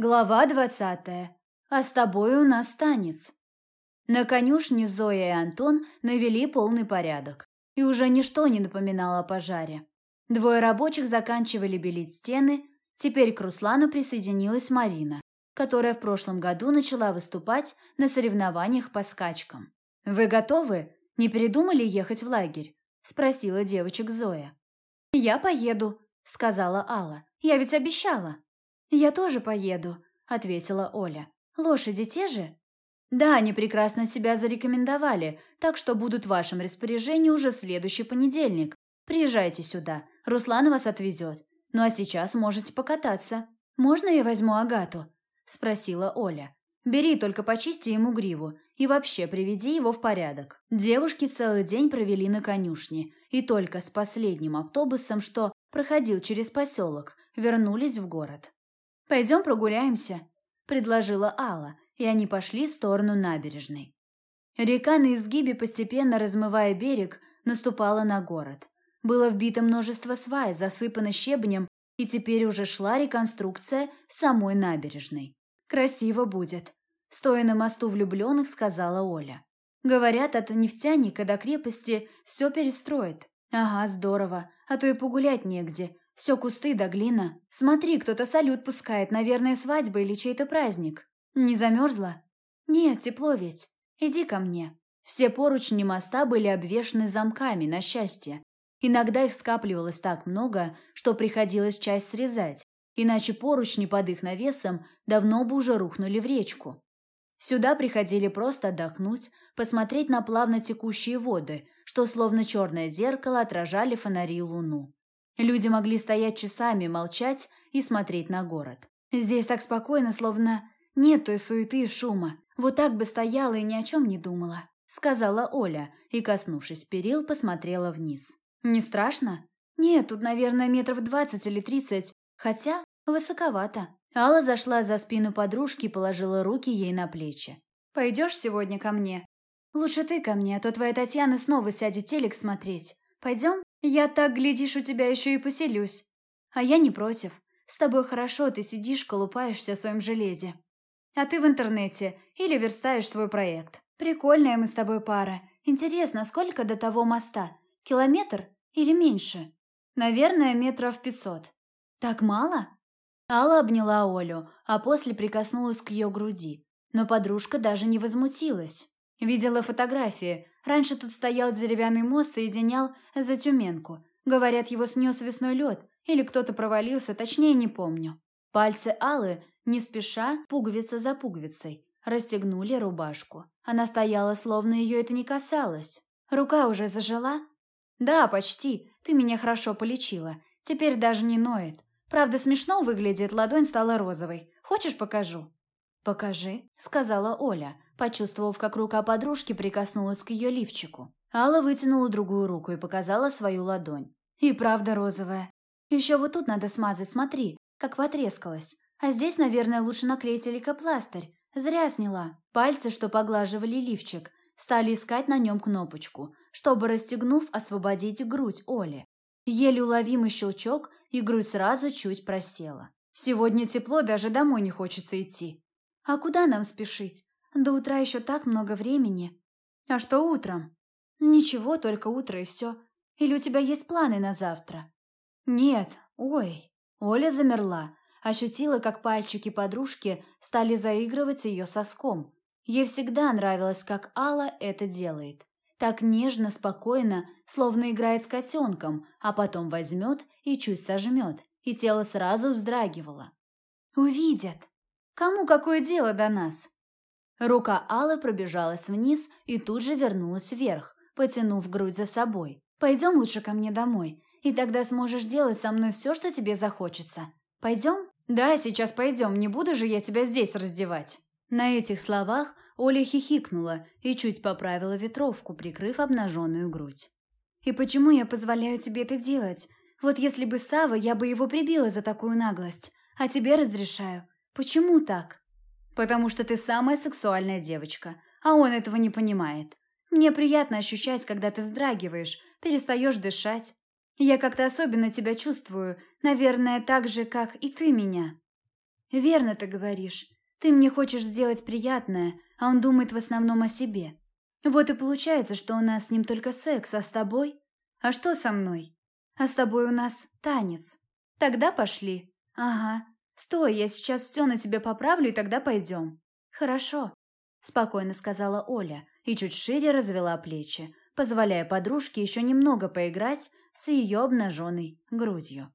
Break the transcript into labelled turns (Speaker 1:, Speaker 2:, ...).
Speaker 1: Глава двадцатая. А с тобой у нас танец. На конюшне Зоя и Антон навели полный порядок, и уже ничто не напоминало о пожаре. Двое рабочих заканчивали белить стены, теперь к Руслану присоединилась Марина, которая в прошлом году начала выступать на соревнованиях по скачкам. «Вы готовы? Не передумали ехать в лагерь?» – спросила девочек Зоя. «Я поеду», – сказала Алла. «Я ведь обещала». «Я тоже поеду», — ответила Оля. «Лошади те же?» «Да, они прекрасно себя зарекомендовали, так что будут в вашем распоряжении уже в следующий понедельник. Приезжайте сюда, Руслан вас отвезет. Ну а сейчас можете покататься. Можно я возьму Агату?» – спросила Оля. «Бери, только почисти ему гриву и вообще приведи его в порядок». Девушки целый день провели на конюшне, и только с последним автобусом, что проходил через поселок, вернулись в город. «Пойдем прогуляемся», – предложила Алла, и они пошли в сторону набережной. Река на изгибе, постепенно размывая берег, наступала на город. Было вбито множество свай, засыпано щебнем, и теперь уже шла реконструкция самой набережной. «Красиво будет», – стоя на мосту влюбленных, сказала Оля. «Говорят, от нефтяника до крепости все перестроит». «Ага, здорово, а то и погулять негде, все кусты да глина. Смотри, кто-то салют пускает, наверное, свадьба или чей-то праздник. Не замерзла? Нет, тепло ведь. Иди ко мне. Все поручни моста были обвешаны замками на счастье. Иногда их скапливалось так много, что приходилось часть срезать, иначе поручни под их навесом давно бы уже рухнули в речку. Сюда приходили просто отдохнуть, посмотреть на плавно текущие воды, что словно черное зеркало отражали фонари и луну. Люди могли стоять часами, молчать и смотреть на город. Здесь так спокойно, словно нет той суеты и шума. Вот так бы стояла и ни о чем не думала, сказала Оля и, коснувшись перил, посмотрела вниз. Не страшно? Нет, тут, наверное, метров двадцать или тридцать, хотя высоковато. Алла зашла за спину подружки и положила руки ей на плечи. «Пойдешь сегодня ко мне?» «Лучше ты ко мне, а то твоя Татьяна снова сядет телек смотреть. Пойдем?» Я так, глядишь, у тебя еще и поселюсь. А я не против. С тобой хорошо, ты сидишь, колупаешься в своем железе. А ты в интернете или верстаешь свой проект. Прикольная мы с тобой пара. Интересно, сколько до того моста? Километр или меньше? Наверное, метров пятьсот. Так мало? Алла обняла Олю, а после прикоснулась к ее груди. Но подружка даже не возмутилась. Видела фотографии. Раньше тут стоял деревянный мост, соединял за Тюменку. Говорят, его снес весной лед. Или кто-то провалился, точнее не помню. Пальцы Аллы, не спеша, пуговица за пуговицей, расстегнули рубашку. Она стояла, словно ее это не касалось. «Рука уже зажила?» «Да, почти. Ты меня хорошо полечила. Теперь даже не ноет. Правда, смешно выглядит, ладонь стала розовой. Хочешь, покажу?» «Покажи», — сказала Оля, почувствовав, как рука подружки прикоснулась к ее лифчику. Алла вытянула другую руку и показала свою ладонь. «И правда розовая. Еще вот тут надо смазать, смотри, как потрескалась. А здесь, наверное, лучше наклеить лейкопластырь. Зря сняла». Пальцы, что поглаживали лифчик, стали искать на нем кнопочку, чтобы, расстегнув, освободить грудь Оли. Еле уловимый щелчок, и грудь сразу чуть просела. «Сегодня тепло, даже домой не хочется идти». «А куда нам спешить? До утра еще так много времени. А что утром? Ничего, только утро и все. Или у тебя есть планы на завтра? Нет, ой. Оля замерла, ощутила, как пальчики подружки стали заигрывать ее соском. Ей всегда нравилось, как Алла это делает. Так нежно, спокойно, словно играет с котенком, а потом возьмет и чуть сожмет, и тело сразу вздрагивало. «Увидят! Кому какое дело до нас?» Рука Аллы пробежалась вниз и тут же вернулась вверх, потянув грудь за собой. «Пойдем лучше ко мне домой, и тогда сможешь делать со мной все, что тебе захочется. Пойдем?» «Да, сейчас пойдем, не буду же я тебя здесь раздевать». На этих словах Оля хихикнула и чуть поправила ветровку, прикрыв обнаженную грудь. «И почему я позволяю тебе это делать? Вот если бы Сава, я бы его прибила за такую наглость, а тебе разрешаю. Почему так?» потому что ты самая сексуальная девочка, а он этого не понимает. Мне приятно ощущать, когда ты вздрагиваешь, перестаешь дышать. Я как-то особенно тебя чувствую, наверное, так же, как и ты меня». Верно ты говоришь. Ты мне хочешь сделать приятное, а он думает в основном о себе. Вот и получается, что у нас с ним только секс, а с тобой? А что со мной? А с тобой у нас танец. Тогда пошли. Ага. Стой, я сейчас все на тебе поправлю, и тогда пойдем. Хорошо. Спокойно сказала Оля и чуть шире развела плечи, позволяя подружке еще немного поиграть с ее обнаженной грудью.